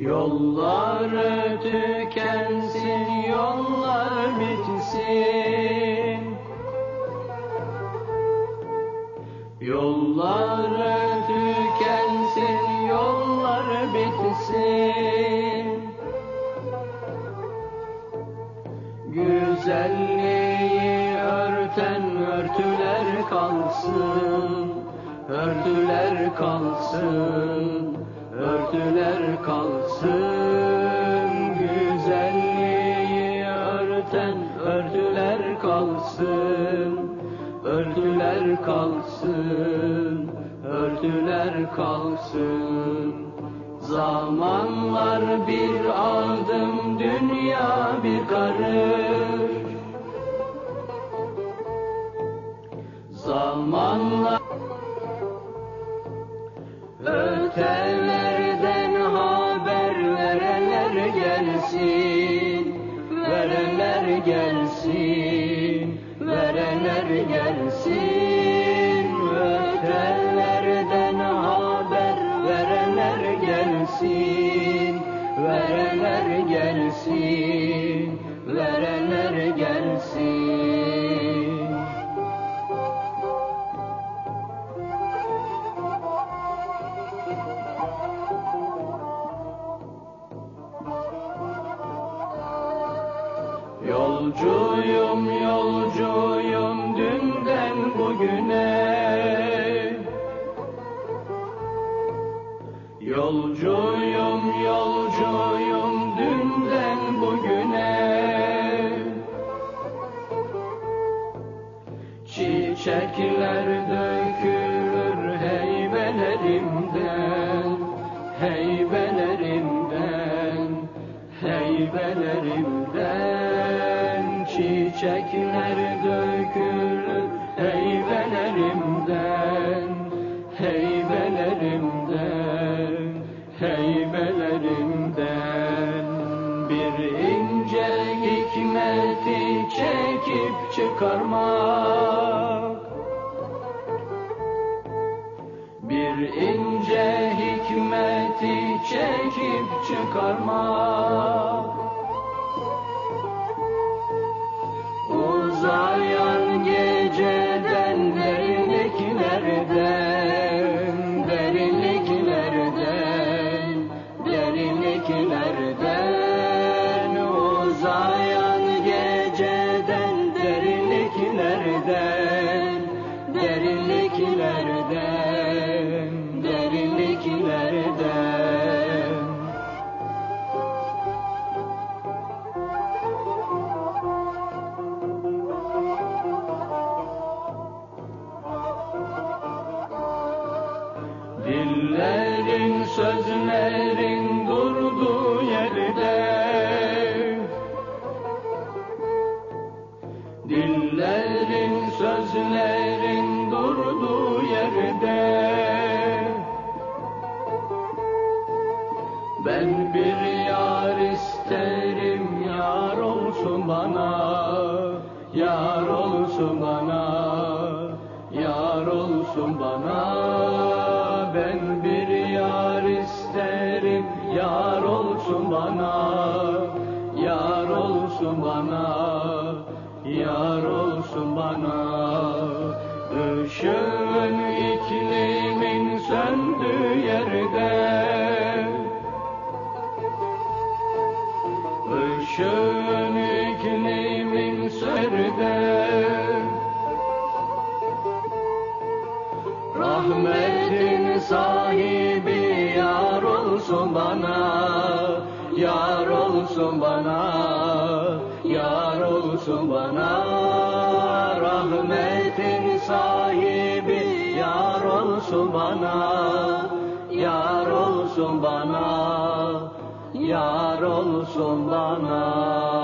Yolları tükensin, yollar bitsin. Yolları tükensin, yollar bitsin. Güzelliği örten örtüler kalsın, örtüler kalsın, örtüler kalsın. Güzelliği örten örtüler kalsın, örtüler kalsın, örtüler kalsın. Zamanlar bir adım, dünya bir karış. Zamanlar ötelerden gelsin, verenler gelsin, verenler gelsin, ötelerden haber verenler gelsin, verenler gelsin, Yolcuyum, yolcuyum dünden bugüne. Yolcuyum, yolcuyum dünden bugüne. Çiçekler dökülür heybelerimden, heybelerimden, heybelerimden. Çiçekler dökülür heybelerimden, heybelerimden, heybelerimden. Bir ince hikmeti çekip çıkarmak Bir ince hikmeti çekip çıkarmak Dillerin sözlerin durduğu yerde. Dillerin sözlerin durduğu yerde. Ben bir yar isterim yar olsun bana. Yar olsun bana Yar olsun bana Ben bir yar isterim. Yar olsun bana Yar olsun bana Yar olsun bana. Işığın iklimin söndüğü yerde. Işığın iklimin serde. Rahmetin sahibi yar olsun bana Yar olsun bana Yar olsun bana. Rahmetin sahibi yar olsun bana Yar olsun bana Yar olsun bana